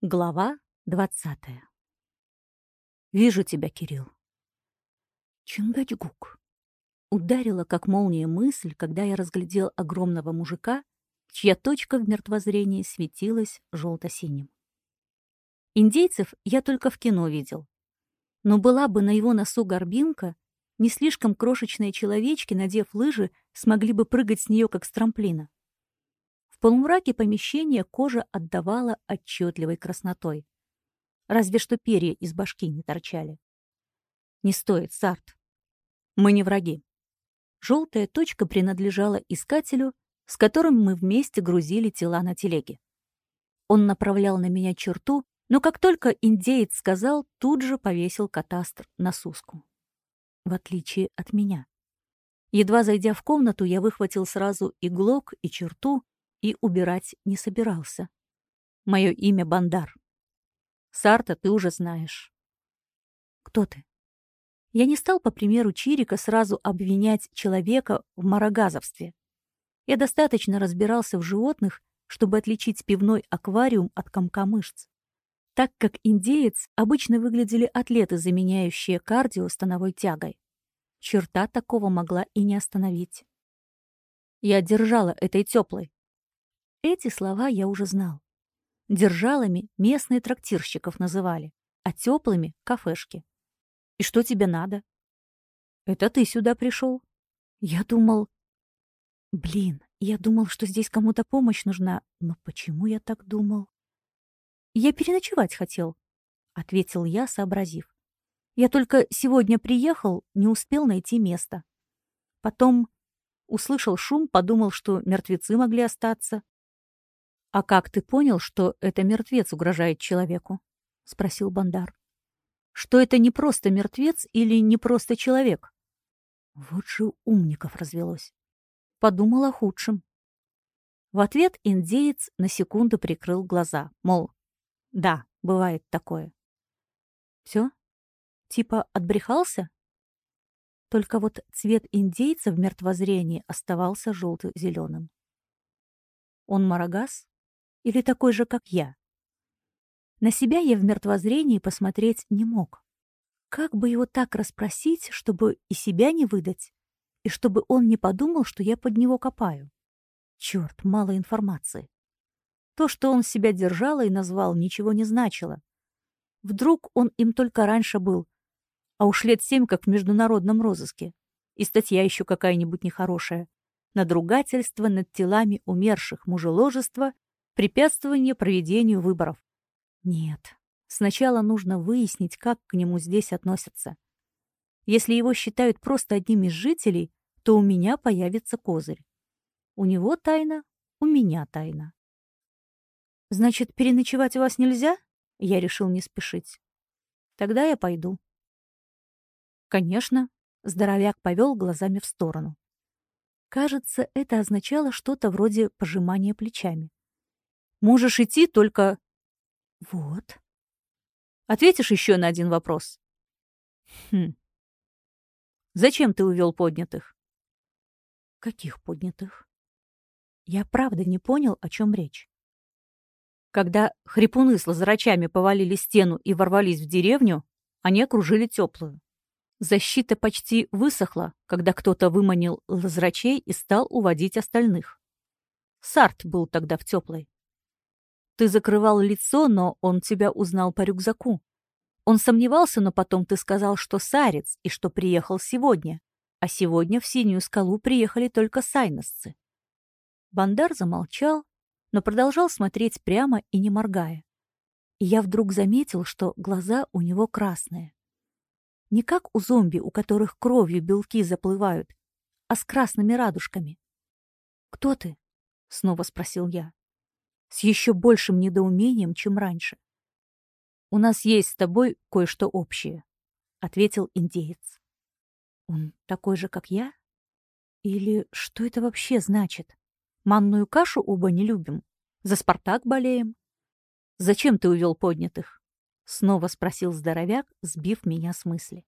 Глава двадцатая. «Вижу тебя, Кирилл». Чингачгук. Ударила, как молния, мысль, когда я разглядел огромного мужика, чья точка в мертвозрении светилась желто-синим. Индейцев я только в кино видел. Но была бы на его носу горбинка, не слишком крошечные человечки, надев лыжи, смогли бы прыгать с нее, как с трамплина. В полумраке помещения кожа отдавала отчетливой краснотой. Разве что перья из башки не торчали. Не стоит, Сарт. Мы не враги. Желтая точка принадлежала искателю, с которым мы вместе грузили тела на телеге. Он направлял на меня черту, но как только индеец сказал, тут же повесил катастр на суску. В отличие от меня. Едва зайдя в комнату, я выхватил сразу и глок, и черту, и убирать не собирался. Мое имя Бандар. Сарта ты уже знаешь. Кто ты? Я не стал, по примеру Чирика, сразу обвинять человека в марагазовстве. Я достаточно разбирался в животных, чтобы отличить пивной аквариум от комка мышц. Так как индеец обычно выглядели атлеты, заменяющие кардио становой тягой. Черта такого могла и не остановить. Я держала этой теплой, эти слова я уже знал. Держалами местные трактирщиков называли, а теплыми — кафешки. И что тебе надо? Это ты сюда пришел. Я думал... Блин, я думал, что здесь кому-то помощь нужна, но почему я так думал? Я переночевать хотел, — ответил я, сообразив. Я только сегодня приехал, не успел найти место. Потом услышал шум, подумал, что мертвецы могли остаться. «А как ты понял, что это мертвец угрожает человеку?» — спросил Бандар. «Что это не просто мертвец или не просто человек?» Вот же умников развелось. Подумал о худшем. В ответ индеец на секунду прикрыл глаза, мол, да, бывает такое. Все? Типа отбрехался? Только вот цвет индейца в мертвозрении оставался желто-зеленым. Он марагас? Или такой же, как я? На себя я в мертвозрении посмотреть не мог. Как бы его так расспросить, чтобы и себя не выдать, и чтобы он не подумал, что я под него копаю? Черт, мало информации. То, что он себя держал и назвал, ничего не значило. Вдруг он им только раньше был, а уж лет семь как в международном розыске. И статья еще какая-нибудь нехорошая. Надругательство над телами умерших мужеложества препятствование проведению выборов. Нет, сначала нужно выяснить, как к нему здесь относятся. Если его считают просто одним из жителей, то у меня появится козырь. У него тайна, у меня тайна. Значит, переночевать у вас нельзя? Я решил не спешить. Тогда я пойду. Конечно, здоровяк повел глазами в сторону. Кажется, это означало что-то вроде пожимания плечами. Можешь идти только... Вот. Ответишь еще на один вопрос? Хм. Зачем ты увел поднятых? Каких поднятых? Я правда не понял, о чем речь. Когда хрипуны с лазарачами повалили стену и ворвались в деревню, они окружили теплую. Защита почти высохла, когда кто-то выманил лазрачей и стал уводить остальных. Сарт был тогда в теплой. Ты закрывал лицо, но он тебя узнал по рюкзаку. Он сомневался, но потом ты сказал, что сарец и что приехал сегодня. А сегодня в Синюю скалу приехали только сайносцы. Бандар замолчал, но продолжал смотреть прямо и не моргая. И я вдруг заметил, что глаза у него красные. Не как у зомби, у которых кровью белки заплывают, а с красными радужками. «Кто ты?» — снова спросил я с еще большим недоумением, чем раньше. «У нас есть с тобой кое-что общее», — ответил индеец. «Он такой же, как я? Или что это вообще значит? Манную кашу оба не любим, за «Спартак» болеем. Зачем ты увел поднятых?» — снова спросил здоровяк, сбив меня с мысли.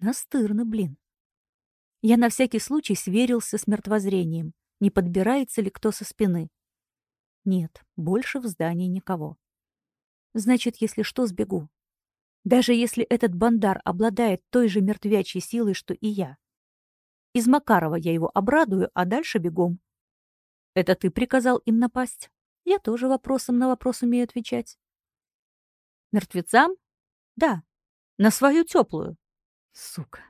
Настырно, блин. Я на всякий случай сверился с мертвозрением, не подбирается ли кто со спины. Нет, больше в здании никого. Значит, если что, сбегу. Даже если этот бандар обладает той же мертвячей силой, что и я. Из Макарова я его обрадую, а дальше бегом. Это ты приказал им напасть? Я тоже вопросом на вопрос умею отвечать. Мертвецам? Да. На свою теплую. Сука.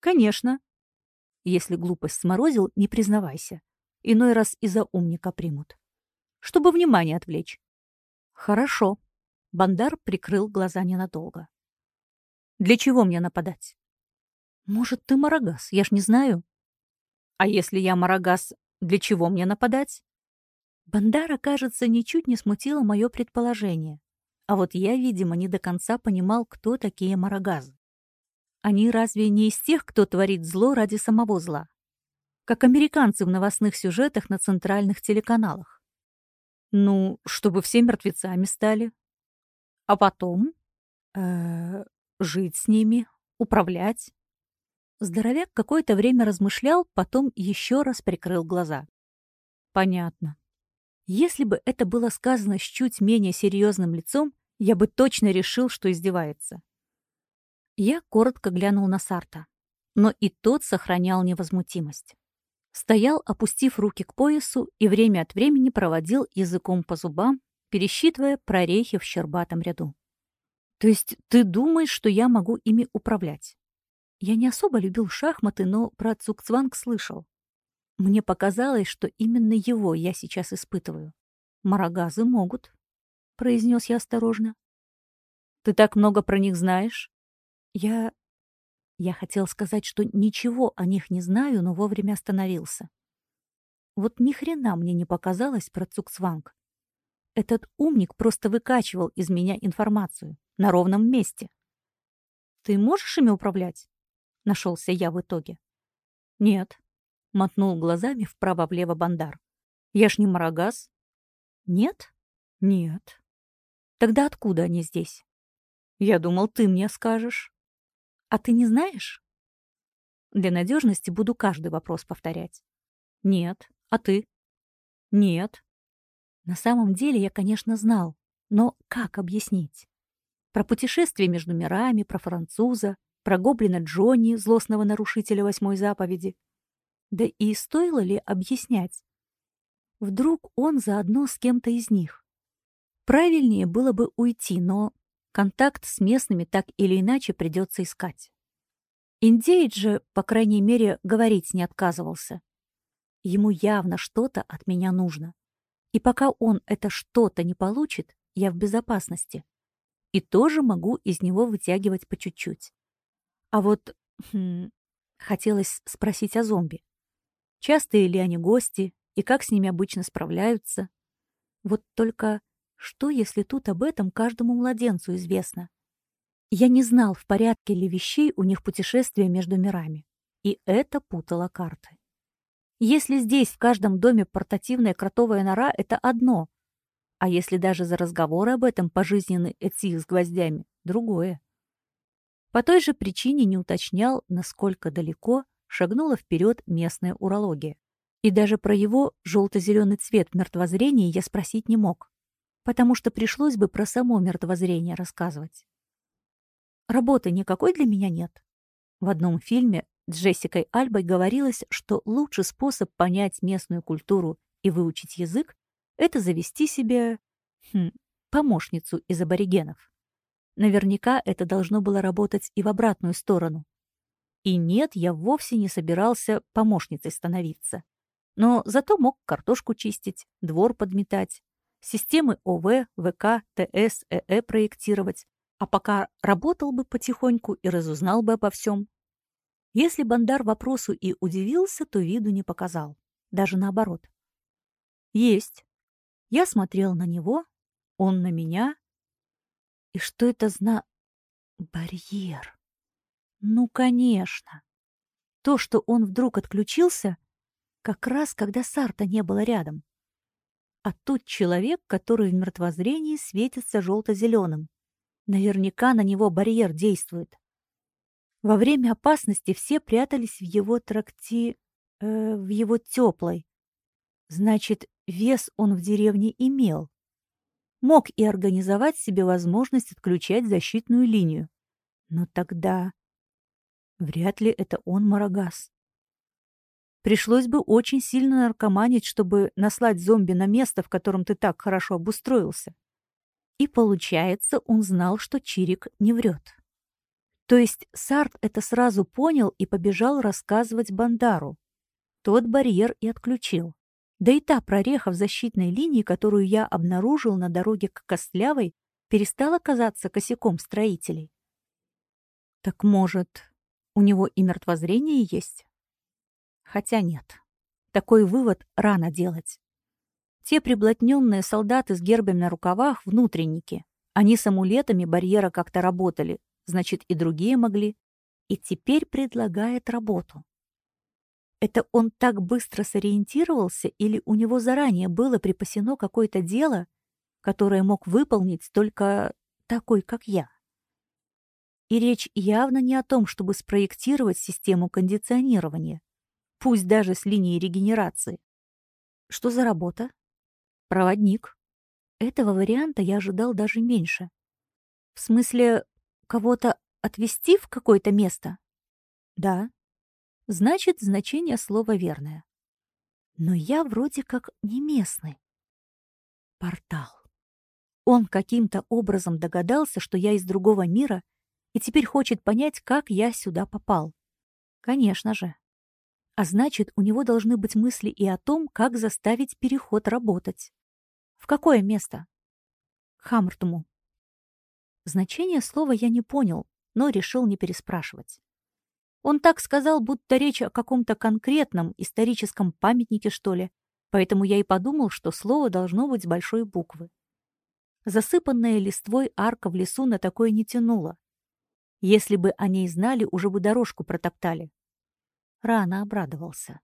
Конечно. Если глупость сморозил, не признавайся. Иной раз и за умника примут. Чтобы внимание отвлечь. Хорошо. Бандар прикрыл глаза ненадолго. Для чего мне нападать? Может, ты Марагас, я ж не знаю. А если я Марагас, для чего мне нападать? Бандара, кажется, ничуть не смутило мое предположение. А вот я, видимо, не до конца понимал, кто такие Марагазы. Они разве не из тех, кто творит зло ради самого зла? Как американцы в новостных сюжетах на центральных телеканалах. Ну, чтобы все мертвецами стали, а потом э, жить с ними, управлять. Здоровяк какое-то время размышлял, потом еще раз прикрыл глаза. Понятно. Если бы это было сказано с чуть менее серьезным лицом, я бы точно решил, что издевается. Я коротко глянул на Сарта, но и тот сохранял невозмутимость. Стоял, опустив руки к поясу, и время от времени проводил языком по зубам, пересчитывая прорехи в щербатом ряду. «То есть ты думаешь, что я могу ими управлять?» Я не особо любил шахматы, но про Цукцванг слышал. Мне показалось, что именно его я сейчас испытываю. «Марагазы могут», — произнес я осторожно. «Ты так много про них знаешь?» «Я...» Я хотел сказать, что ничего о них не знаю, но вовремя остановился. Вот ни хрена мне не показалось про Цукцванг. Этот умник просто выкачивал из меня информацию на ровном месте. «Ты можешь ими управлять?» — нашелся я в итоге. «Нет», — мотнул глазами вправо-влево Бандар. «Я ж не Марагас». «Нет?» «Нет». «Тогда откуда они здесь?» «Я думал, ты мне скажешь». «А ты не знаешь?» Для надежности буду каждый вопрос повторять. «Нет. А ты?» «Нет. На самом деле я, конечно, знал, но как объяснить? Про путешествие между мирами, про француза, про гоблина Джонни, злостного нарушителя восьмой заповеди. Да и стоило ли объяснять? Вдруг он заодно с кем-то из них? Правильнее было бы уйти, но контакт с местными так или иначе придется искать. Индеец же, по крайней мере, говорить не отказывался. Ему явно что-то от меня нужно. И пока он это что-то не получит, я в безопасности. И тоже могу из него вытягивать по чуть-чуть. А вот хм, хотелось спросить о зомби. Частые ли они гости и как с ними обычно справляются? Вот только что, если тут об этом каждому младенцу известно? Я не знал, в порядке ли вещей у них путешествие между мирами. И это путало карты. Если здесь в каждом доме портативная кротовая нора — это одно, а если даже за разговоры об этом пожизненный этих с гвоздями — другое. По той же причине не уточнял, насколько далеко шагнула вперед местная урология. И даже про его желто-зеленый цвет в мертвозрении я спросить не мог, потому что пришлось бы про само мертвозрение рассказывать. Работы никакой для меня нет. В одном фильме Джессикой Альбой говорилось, что лучший способ понять местную культуру и выучить язык — это завести себе хм, помощницу из аборигенов. Наверняка это должно было работать и в обратную сторону. И нет, я вовсе не собирался помощницей становиться. Но зато мог картошку чистить, двор подметать, системы ОВ, ВК, ТС, ЭЭ проектировать, а пока работал бы потихоньку и разузнал бы обо всем, если Бандар вопросу и удивился, то виду не показал. Даже наоборот. Есть. Я смотрел на него, он на меня. И что это зна... Барьер. Ну, конечно. То, что он вдруг отключился, как раз когда Сарта не было рядом. А тут человек, который в мертвозрении светится желто-зеленым. Наверняка на него барьер действует. Во время опасности все прятались в его тракти... Э, в его теплой. Значит, вес он в деревне имел. мог и организовать себе возможность отключать защитную линию. Но тогда... Вряд ли это он Марагас. Пришлось бы очень сильно наркоманить, чтобы наслать зомби на место, в котором ты так хорошо обустроился. И получается, он знал, что Чирик не врет. То есть Сарт это сразу понял и побежал рассказывать Бандару. Тот барьер и отключил. Да и та прореха в защитной линии, которую я обнаружил на дороге к Костлявой, перестала казаться косяком строителей. Так может, у него и мертвозрение есть? Хотя нет. Такой вывод рано делать. Те приблотненные солдаты с гербами на рукавах — внутренники. Они с амулетами барьера как-то работали, значит, и другие могли. И теперь предлагает работу. Это он так быстро сориентировался или у него заранее было припасено какое-то дело, которое мог выполнить только такой, как я? И речь явно не о том, чтобы спроектировать систему кондиционирования, пусть даже с линией регенерации. Что за работа? Проводник. Этого варианта я ожидал даже меньше. В смысле, кого-то отвезти в какое-то место? Да. Значит, значение слова верное. Но я вроде как не местный. Портал. Он каким-то образом догадался, что я из другого мира и теперь хочет понять, как я сюда попал. Конечно же. А значит, у него должны быть мысли и о том, как заставить переход работать. В какое место? Хамртуму. Значение слова я не понял, но решил не переспрашивать. Он так сказал, будто речь о каком-то конкретном историческом памятнике, что ли, поэтому я и подумал, что слово должно быть с большой буквы. Засыпанная листвой арка в лесу на такое не тянула. Если бы о ней знали, уже бы дорожку протоптали. Рано обрадовался.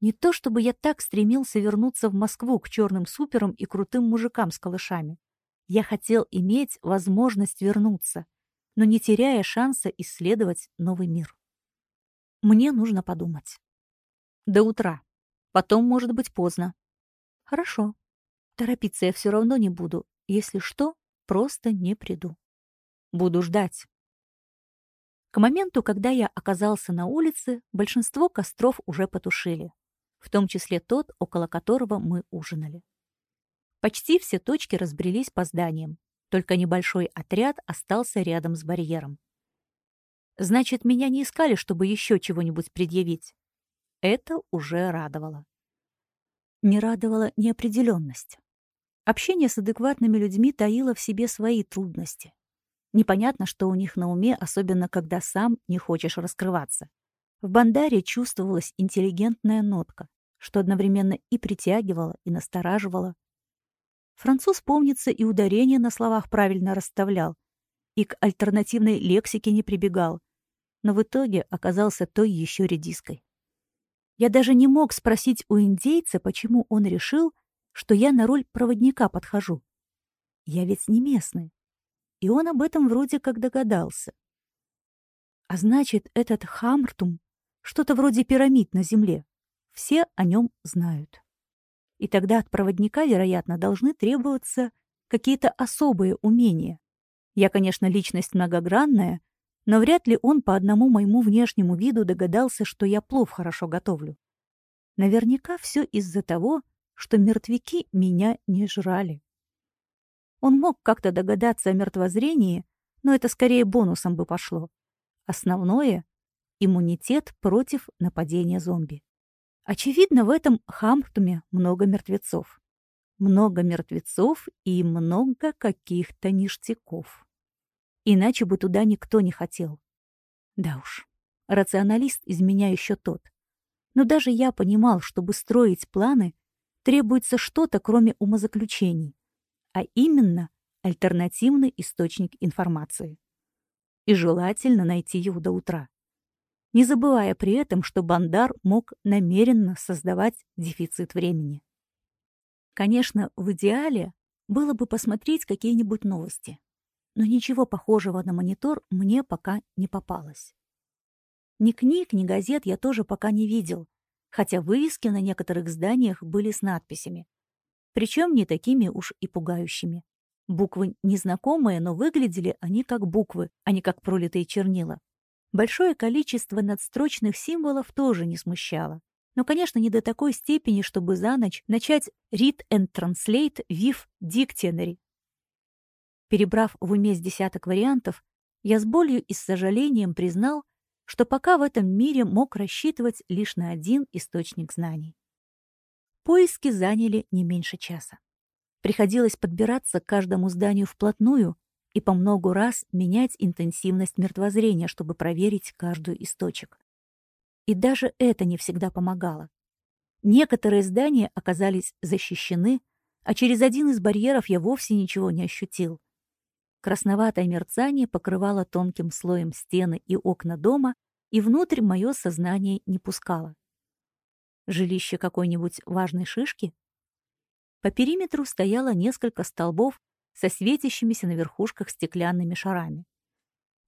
Не то чтобы я так стремился вернуться в Москву к черным суперам и крутым мужикам с калышами. Я хотел иметь возможность вернуться, но не теряя шанса исследовать новый мир. Мне нужно подумать. До утра. Потом может быть поздно. Хорошо. Торопиться я все равно не буду. Если что, просто не приду. Буду ждать. К моменту, когда я оказался на улице, большинство костров уже потушили, в том числе тот, около которого мы ужинали. Почти все точки разбрелись по зданиям, только небольшой отряд остался рядом с барьером. Значит, меня не искали, чтобы еще чего-нибудь предъявить. Это уже радовало. Не радовала неопределенность. Общение с адекватными людьми таило в себе свои трудности. Непонятно, что у них на уме, особенно когда сам не хочешь раскрываться. В Бандаре чувствовалась интеллигентная нотка, что одновременно и притягивала, и настораживала. Француз, помнится, и ударение на словах правильно расставлял, и к альтернативной лексике не прибегал, но в итоге оказался той еще редиской. Я даже не мог спросить у индейца, почему он решил, что я на роль проводника подхожу. Я ведь не местный и он об этом вроде как догадался. А значит, этот Хамртум — что-то вроде пирамид на Земле. Все о нем знают. И тогда от проводника, вероятно, должны требоваться какие-то особые умения. Я, конечно, личность многогранная, но вряд ли он по одному моему внешнему виду догадался, что я плов хорошо готовлю. Наверняка все из-за того, что мертвяки меня не жрали. Он мог как-то догадаться о мертвозрении, но это скорее бонусом бы пошло. Основное — иммунитет против нападения зомби. Очевидно, в этом Хамптуме много мертвецов. Много мертвецов и много каких-то ништяков. Иначе бы туда никто не хотел. Да уж, рационалист из меня еще тот. Но даже я понимал, чтобы строить планы, требуется что-то, кроме умозаключений а именно альтернативный источник информации. И желательно найти его до утра. Не забывая при этом, что Бандар мог намеренно создавать дефицит времени. Конечно, в идеале было бы посмотреть какие-нибудь новости, но ничего похожего на монитор мне пока не попалось. Ни книг, ни газет я тоже пока не видел, хотя вывески на некоторых зданиях были с надписями причем не такими уж и пугающими. Буквы незнакомые, но выглядели они как буквы, а не как пролитые чернила. Большое количество надстрочных символов тоже не смущало. Но, конечно, не до такой степени, чтобы за ночь начать read and translate VIF Dictionary. Перебрав в уме с десяток вариантов, я с болью и с сожалением признал, что пока в этом мире мог рассчитывать лишь на один источник знаний. Поиски заняли не меньше часа. Приходилось подбираться к каждому зданию вплотную и по многу раз менять интенсивность мертвозрения, чтобы проверить каждую из точек. И даже это не всегда помогало. Некоторые здания оказались защищены, а через один из барьеров я вовсе ничего не ощутил. Красноватое мерцание покрывало тонким слоем стены и окна дома, и внутрь мое сознание не пускало. Жилище какой-нибудь важной шишки? По периметру стояло несколько столбов со светящимися на верхушках стеклянными шарами.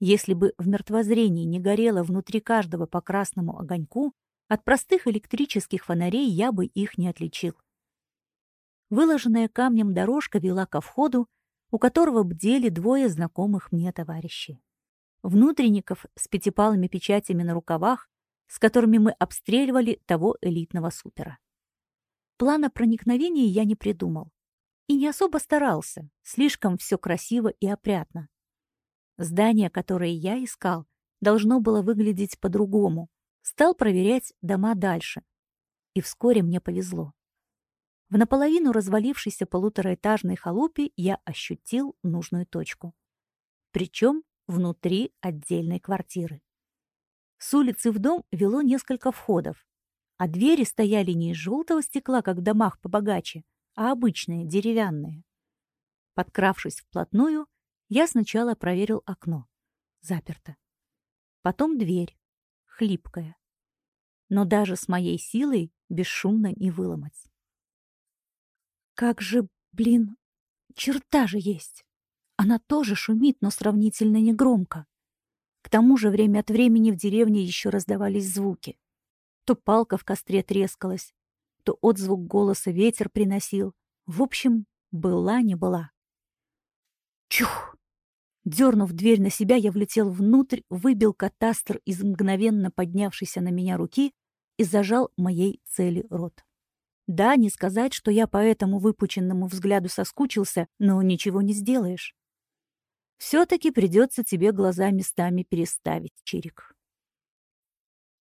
Если бы в мертвозрении не горело внутри каждого по красному огоньку, от простых электрических фонарей я бы их не отличил. Выложенная камнем дорожка вела ко входу, у которого бдели двое знакомых мне товарищей. Внутренников с пятипалыми печатями на рукавах, с которыми мы обстреливали того элитного супера. Плана проникновения я не придумал. И не особо старался, слишком все красиво и опрятно. Здание, которое я искал, должно было выглядеть по-другому. Стал проверять дома дальше. И вскоре мне повезло. В наполовину развалившейся полутораэтажной халупе я ощутил нужную точку. Причем внутри отдельной квартиры. С улицы в дом вело несколько входов, а двери стояли не из желтого стекла, как в домах побогаче, а обычные, деревянные. Подкравшись вплотную, я сначала проверил окно. Заперто. Потом дверь. Хлипкая. Но даже с моей силой бесшумно не выломать. Как же, блин, черта же есть. Она тоже шумит, но сравнительно негромко. К тому же время от времени в деревне еще раздавались звуки. То палка в костре трескалась, то отзвук голоса ветер приносил. В общем, была не была. Чух! Дернув дверь на себя, я влетел внутрь, выбил катастр из мгновенно поднявшейся на меня руки и зажал моей цели рот. Да, не сказать, что я по этому выпученному взгляду соскучился, но ничего не сделаешь. Все-таки придется тебе глаза местами переставить, Чирик.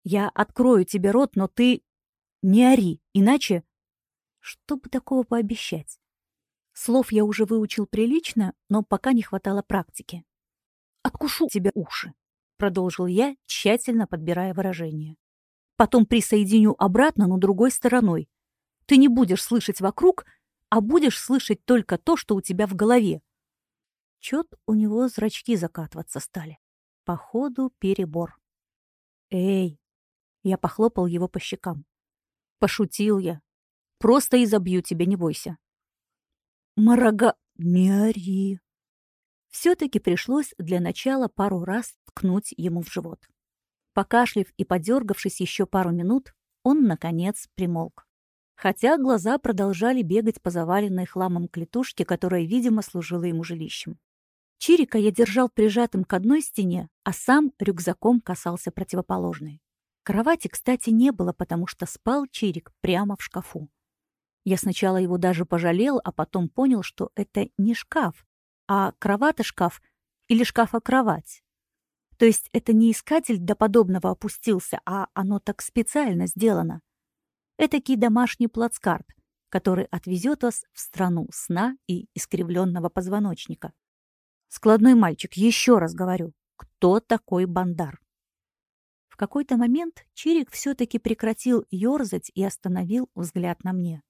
Я открою тебе рот, но ты не ори, иначе... Что бы такого пообещать? Слов я уже выучил прилично, но пока не хватало практики. «Откушу тебе уши», — продолжил я, тщательно подбирая выражение. «Потом присоединю обратно, но другой стороной. Ты не будешь слышать вокруг, а будешь слышать только то, что у тебя в голове». Чет у него зрачки закатываться стали. Походу, перебор. «Эй, я похлопал его по щекам. Пошутил я. Просто изобью тебя, не бойся. Марага... Не ори. Все-таки пришлось для начала пару раз ткнуть ему в живот. Покашлив и подергавшись еще пару минут, он, наконец, примолк. Хотя глаза продолжали бегать по заваленной хламом клетушке, которая, видимо, служила ему жилищем. Чирика я держал прижатым к одной стене, а сам рюкзаком касался противоположной. Кровати, кстати, не было, потому что спал Чирик прямо в шкафу. Я сначала его даже пожалел, а потом понял, что это не шкаф, а кровато-шкаф или шкафа-кровать. То есть это не искатель до подобного опустился, а оно так специально сделано. Этакий домашний плацкарт, который отвезет вас в страну сна и искривленного позвоночника. Складной мальчик, еще раз говорю, кто такой Бандар? В какой-то момент Чирик все-таки прекратил ерзать и остановил взгляд на мне.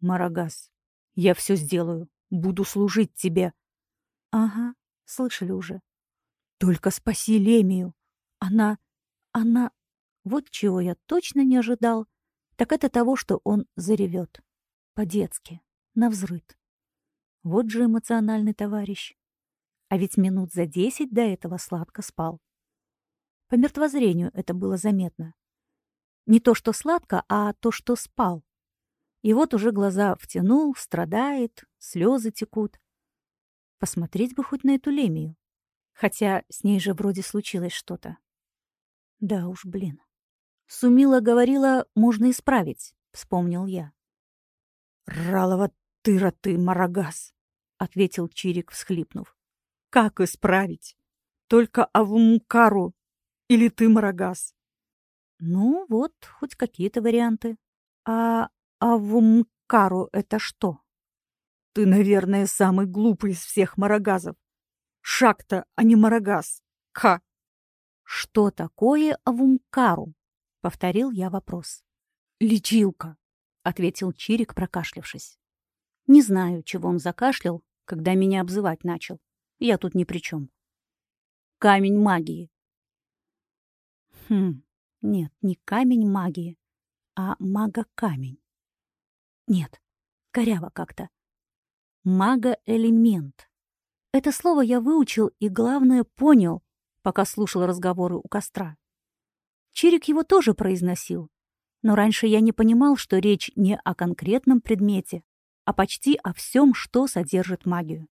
«Марагас, я все сделаю. Буду служить тебе». «Ага, слышали уже». «Только спаси Лемию. Она... она... Вот чего я точно не ожидал, так это того, что он заревет. По-детски, навзрыд. Вот же эмоциональный товарищ. А ведь минут за десять до этого сладко спал. По мертвозрению это было заметно. Не то, что сладко, а то, что спал. И вот уже глаза втянул, страдает, слезы текут. Посмотреть бы хоть на эту Лемию. Хотя с ней же вроде случилось что-то. Да уж, блин. Сумила говорила, можно исправить, вспомнил я. «Ралова тыра ты, Марагас!» — ответил Чирик, всхлипнув. «Как исправить? Только Авумкару или ты, Марагас?» «Ну, вот, хоть какие-то варианты. А Авумкару — это что?» «Ты, наверное, самый глупый из всех Марагазов. Шакта, а не Марагас. Ка!» «Что такое Авумкару?» — повторил я вопрос. «Лечилка», — ответил Чирик, прокашлявшись. Не знаю, чего он закашлял, когда меня обзывать начал. Я тут ни при чем. Камень магии. Хм, нет, не камень магии, а мага-камень. Нет, коряво как-то. Мага-элемент. Это слово я выучил и, главное, понял, пока слушал разговоры у костра. Чирик его тоже произносил, но раньше я не понимал, что речь не о конкретном предмете, а почти о всем, что содержит магию.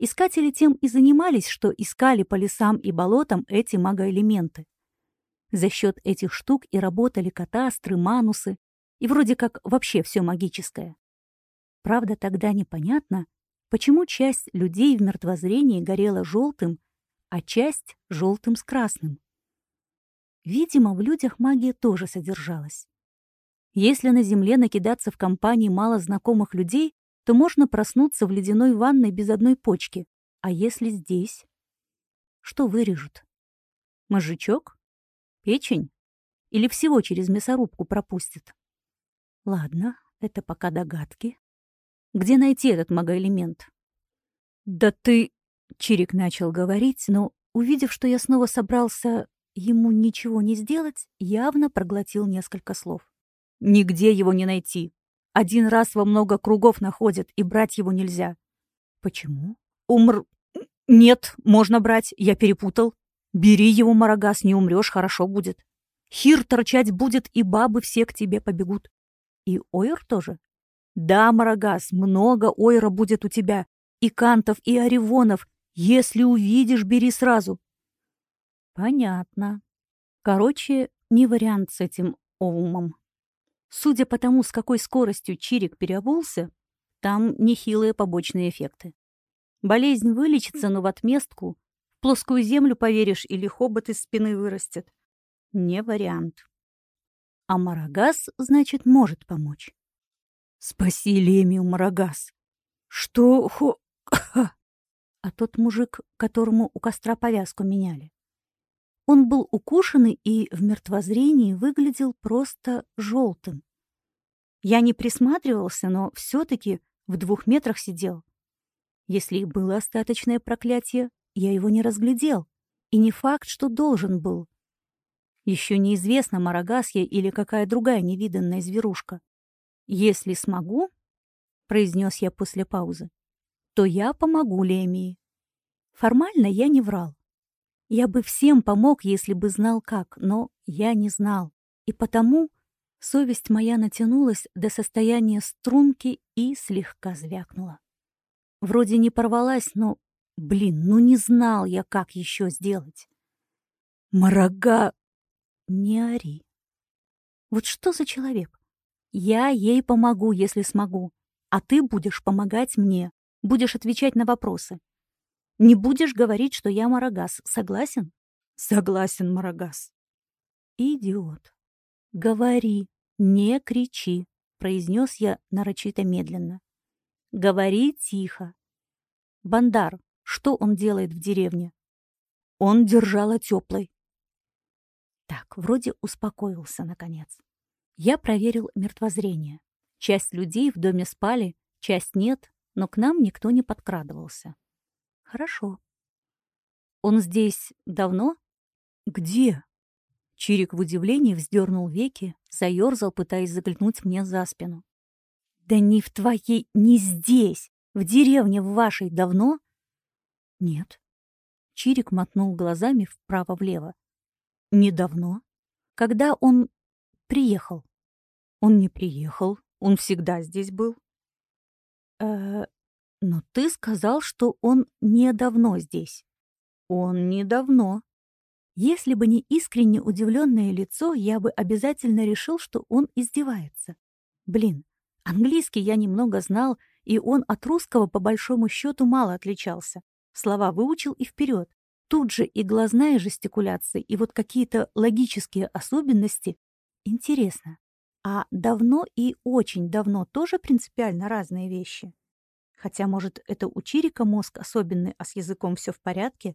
Искатели тем и занимались, что искали по лесам и болотам эти магоэлементы. За счет этих штук и работали катастры, манусы, и вроде как вообще все магическое. Правда, тогда непонятно, почему часть людей в мертвозрении горела желтым, а часть — желтым с красным. Видимо, в людях магия тоже содержалась. Если на Земле накидаться в компании мало знакомых людей, то можно проснуться в ледяной ванной без одной почки. А если здесь? Что вырежут? Мозжечок? Печень? Или всего через мясорубку пропустят? Ладно, это пока догадки. Где найти этот магоэлемент? Да ты... Чирик начал говорить, но, увидев, что я снова собрался ему ничего не сделать, явно проглотил несколько слов. Нигде его не найти. Один раз во много кругов находят, и брать его нельзя. Почему? Умр... Нет, можно брать, я перепутал. Бери его, Марагас, не умрешь, хорошо будет. Хир торчать будет, и бабы все к тебе побегут. И ойр тоже? Да, Марагас, много ойра будет у тебя. И кантов, и оревонов. Если увидишь, бери сразу. Понятно. Короче, не вариант с этим оумом. Судя по тому, с какой скоростью Чирик переобулся, там нехилые побочные эффекты. Болезнь вылечится, но в отместку в плоскую землю поверишь или хобот из спины вырастет. Не вариант. А Марагас, значит, может помочь. Спаси Лемию, Марагас. Что хо... А тот мужик, которому у костра повязку меняли. Он был укушенный и в мертвозрении выглядел просто желтым. Я не присматривался, но все-таки в двух метрах сидел. Если и было остаточное проклятие, я его не разглядел. И не факт, что должен был. Еще неизвестно, Марагас я или какая другая невиданная зверушка. Если смогу, — произнес я после паузы, — то я помогу Лемии. Формально я не врал. Я бы всем помог, если бы знал как, но я не знал. И потому совесть моя натянулась до состояния струнки и слегка звякнула. Вроде не порвалась, но, блин, ну не знал я, как еще сделать. Марага! Не ори. Вот что за человек? Я ей помогу, если смогу, а ты будешь помогать мне, будешь отвечать на вопросы. Не будешь говорить, что я Марагас. Согласен? Согласен, Марагас. Идиот. Говори, не кричи, произнес я нарочито медленно. Говори тихо. Бандар, что он делает в деревне? Он держала теплой. Так, вроде успокоился, наконец. Я проверил мертвозрение. Часть людей в доме спали, часть нет, но к нам никто не подкрадывался. Хорошо. Он здесь давно? Где? Чирик в удивлении вздернул веки, заерзал, пытаясь заглянуть мне за спину. Да не в твоей, не здесь, в деревне в вашей давно? Нет. Чирик мотнул глазами вправо-влево. Недавно. Когда он приехал? Он не приехал, он всегда здесь был. Э, Но ты сказал, что он недавно здесь. Он недавно. Если бы не искренне удивленное лицо, я бы обязательно решил, что он издевается. Блин, английский я немного знал, и он от русского по большому счету мало отличался. Слова выучил и вперед. Тут же и глазная жестикуляция, и вот какие-то логические особенности. Интересно, а давно и очень давно тоже принципиально разные вещи? Хотя, может, это у Чирика мозг особенный, а с языком все в порядке?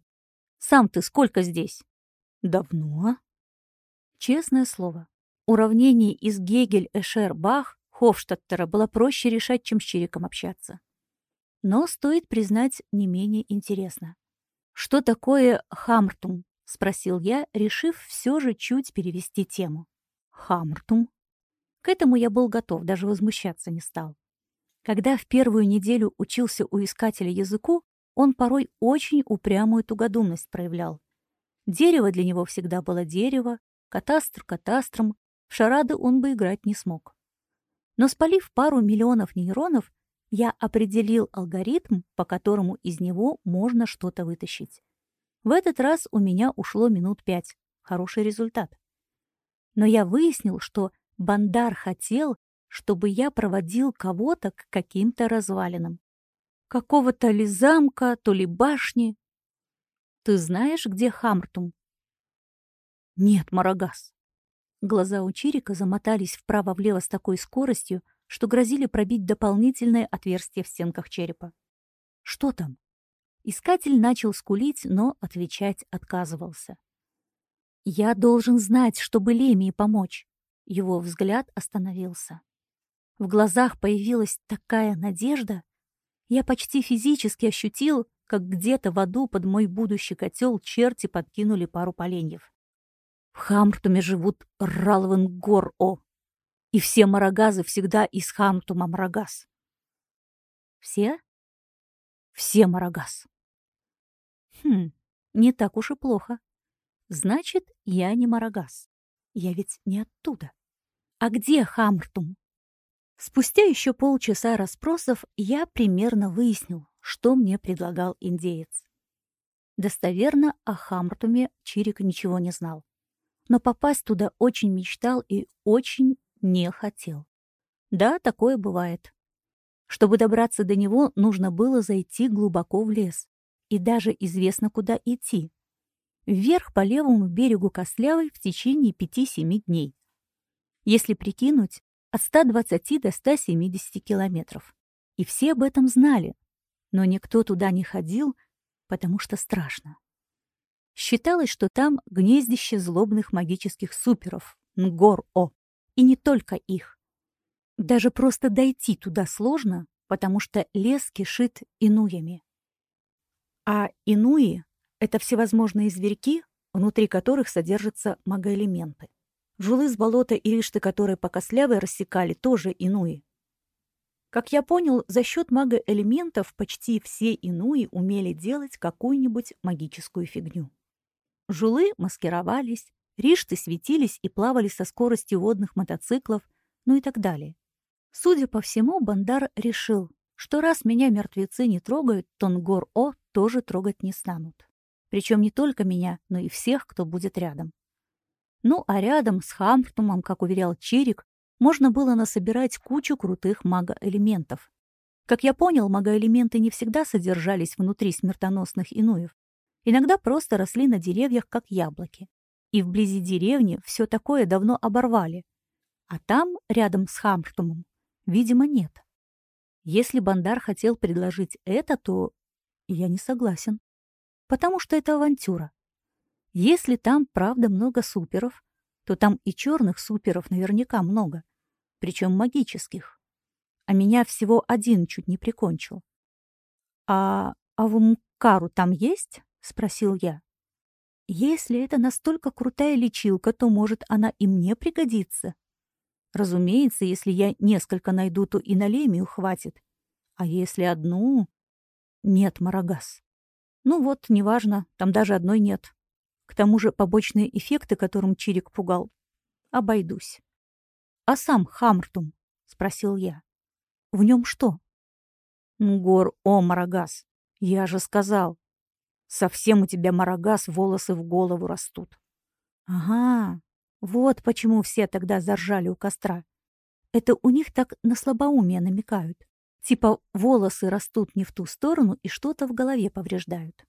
Сам ты сколько здесь? Давно? Честное слово, уравнение из Гегель, Эшер, Бах, Хофштадтера было проще решать, чем с Чириком общаться. Но, стоит признать, не менее интересно. «Что такое Хамртум?» — спросил я, решив все же чуть перевести тему. «Хамртум?» К этому я был готов, даже возмущаться не стал. Когда в первую неделю учился у искателя языку, он порой очень упрямую тугодумность проявлял. Дерево для него всегда было дерево, катастр катастром, в шарады он бы играть не смог. Но спалив пару миллионов нейронов, я определил алгоритм, по которому из него можно что-то вытащить. В этот раз у меня ушло минут пять. Хороший результат. Но я выяснил, что Бандар хотел, чтобы я проводил кого-то к каким-то развалинам. Какого-то ли замка, то ли башни. Ты знаешь, где Хамртум? Нет, Марагас. Глаза у Чирика замотались вправо-влево с такой скоростью, что грозили пробить дополнительное отверстие в стенках черепа. Что там? Искатель начал скулить, но отвечать отказывался. «Я должен знать, чтобы Лемии помочь». Его взгляд остановился. В глазах появилась такая надежда. Я почти физически ощутил, как где-то в аду под мой будущий котел черти подкинули пару поленьев. В Хамртуме живут Ралвен-Гор-О, и все марагазы всегда из Хамтума Марагаз. Все? Все Марагаз. Хм, не так уж и плохо. Значит, я не Марагаз. Я ведь не оттуда. А где Хамртум? Спустя еще полчаса расспросов я примерно выяснил, что мне предлагал индеец. Достоверно о Хамртуме Чирик ничего не знал. Но попасть туда очень мечтал и очень не хотел. Да, такое бывает. Чтобы добраться до него, нужно было зайти глубоко в лес. И даже известно, куда идти. Вверх по левому берегу Костлявой в течение 5-7 дней. Если прикинуть, от 120 до 170 километров. И все об этом знали, но никто туда не ходил, потому что страшно. Считалось, что там гнездище злобных магических суперов, Нгор-О. И не только их. Даже просто дойти туда сложно, потому что лес кишит инуями. А инуи — это всевозможные зверьки, внутри которых содержатся магоэлементы. Жулы с болота и ришты, которые по кослявой рассекали, тоже инуи. Как я понял, за счет магоэлементов почти все инуи умели делать какую-нибудь магическую фигню. Жулы маскировались, Ришты светились и плавали со скоростью водных мотоциклов, ну и так далее. Судя по всему, Бандар решил, что раз меня мертвецы не трогают, то Нгор-О тоже трогать не станут. Причем не только меня, но и всех, кто будет рядом. Ну, а рядом с Хамфтумом, как уверял Чирик, можно было насобирать кучу крутых магоэлементов. Как я понял, магоэлементы не всегда содержались внутри смертоносных инуев. Иногда просто росли на деревьях, как яблоки и вблизи деревни все такое давно оборвали. А там, рядом с Хамштумом, видимо, нет. Если Бандар хотел предложить это, то я не согласен. Потому что это авантюра. Если там, правда, много суперов, то там и черных суперов наверняка много, причем магических. А меня всего один чуть не прикончил. «А Авумкару там есть?» — спросил я. Если это настолько крутая лечилка, то, может, она и мне пригодится. Разумеется, если я несколько найду, то и на лемию хватит. А если одну... Нет, Марагас. Ну вот, неважно, там даже одной нет. К тому же побочные эффекты, которым Чирик пугал, обойдусь. — А сам Хамртум? — спросил я. — В нем что? Гор, о, Марагас, я же сказал. Совсем у тебя, Марагас, волосы в голову растут. Ага, вот почему все тогда заржали у костра. Это у них так на слабоумие намекают. Типа волосы растут не в ту сторону и что-то в голове повреждают.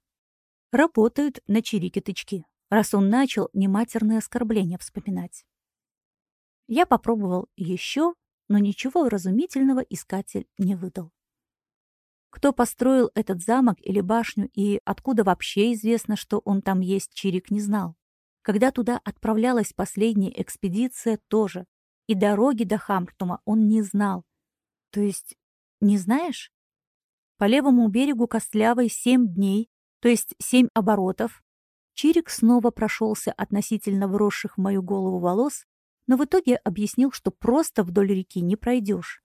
Работают на чирики-тычки, раз он начал нематерные оскорбления вспоминать. Я попробовал еще, но ничего вразумительного искатель не выдал. Кто построил этот замок или башню и откуда вообще известно, что он там есть, Чирик не знал. Когда туда отправлялась последняя экспедиция, тоже. И дороги до Хамптума он не знал. То есть, не знаешь? По левому берегу Костлявой семь дней, то есть семь оборотов. Чирик снова прошелся относительно вросших в мою голову волос, но в итоге объяснил, что просто вдоль реки не пройдешь.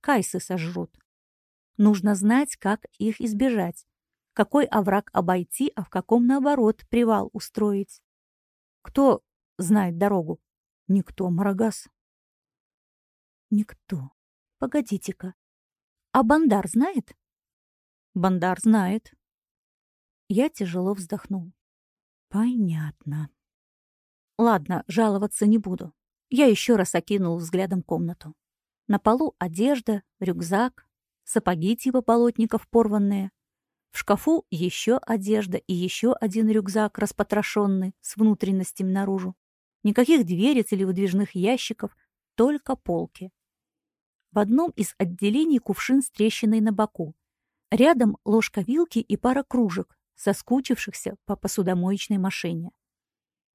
Кайсы сожрут. Нужно знать, как их избежать, какой овраг обойти, а в каком, наоборот, привал устроить. Кто знает дорогу? Никто, Марагас. Никто. Погодите-ка. А Бандар знает? Бандар знает. Я тяжело вздохнул. Понятно. Ладно, жаловаться не буду. Я еще раз окинул взглядом комнату. На полу одежда, рюкзак, сапоги типа болотников порванные. В шкафу еще одежда и еще один рюкзак распотрошенный с внутренностями наружу. Никаких дверец или выдвижных ящиков, только полки. В одном из отделений кувшин с трещиной на боку. Рядом ложка вилки и пара кружек, соскучившихся по посудомоечной машине.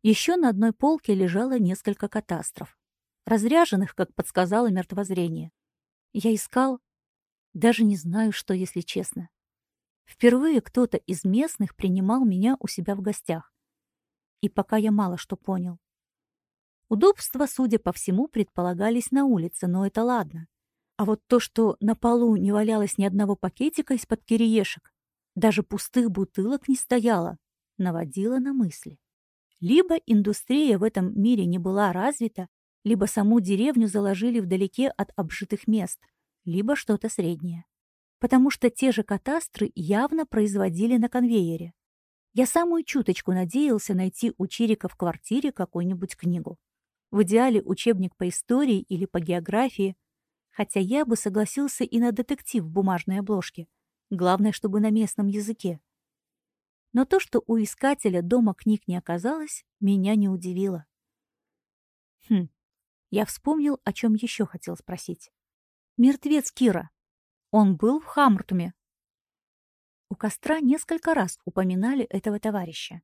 Еще на одной полке лежало несколько катастроф, разряженных, как подсказало мертвозрение. Я искал, даже не знаю, что, если честно. Впервые кто-то из местных принимал меня у себя в гостях. И пока я мало что понял. Удобства, судя по всему, предполагались на улице, но это ладно. А вот то, что на полу не валялось ни одного пакетика из-под кириешек, даже пустых бутылок не стояло, наводило на мысли. Либо индустрия в этом мире не была развита, либо саму деревню заложили вдалеке от обжитых мест — либо что-то среднее. Потому что те же катастры явно производили на конвейере. Я самую чуточку надеялся найти у Чирика в квартире какую-нибудь книгу. В идеале учебник по истории или по географии, хотя я бы согласился и на детектив в бумажной обложке. Главное, чтобы на местном языке. Но то, что у искателя дома книг не оказалось, меня не удивило. Хм, я вспомнил, о чем еще хотел спросить. Мертвец Кира. Он был в Хамртуме. У костра несколько раз упоминали этого товарища.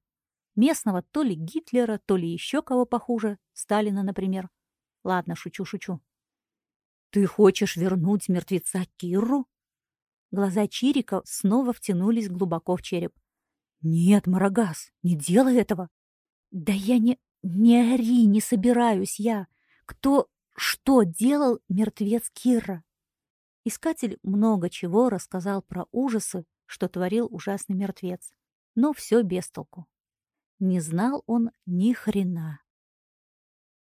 Местного то ли Гитлера, то ли еще кого похуже, Сталина, например. Ладно, шучу-шучу. «Ты хочешь вернуть мертвеца Киру?» Глаза Чирика снова втянулись глубоко в череп. «Нет, Марагас, не делай этого!» «Да я не... не ори, не собираюсь я! Кто... что делал мертвец Кира?» Искатель много чего рассказал про ужасы, что творил ужасный мертвец, но все без толку. Не знал он ни хрена.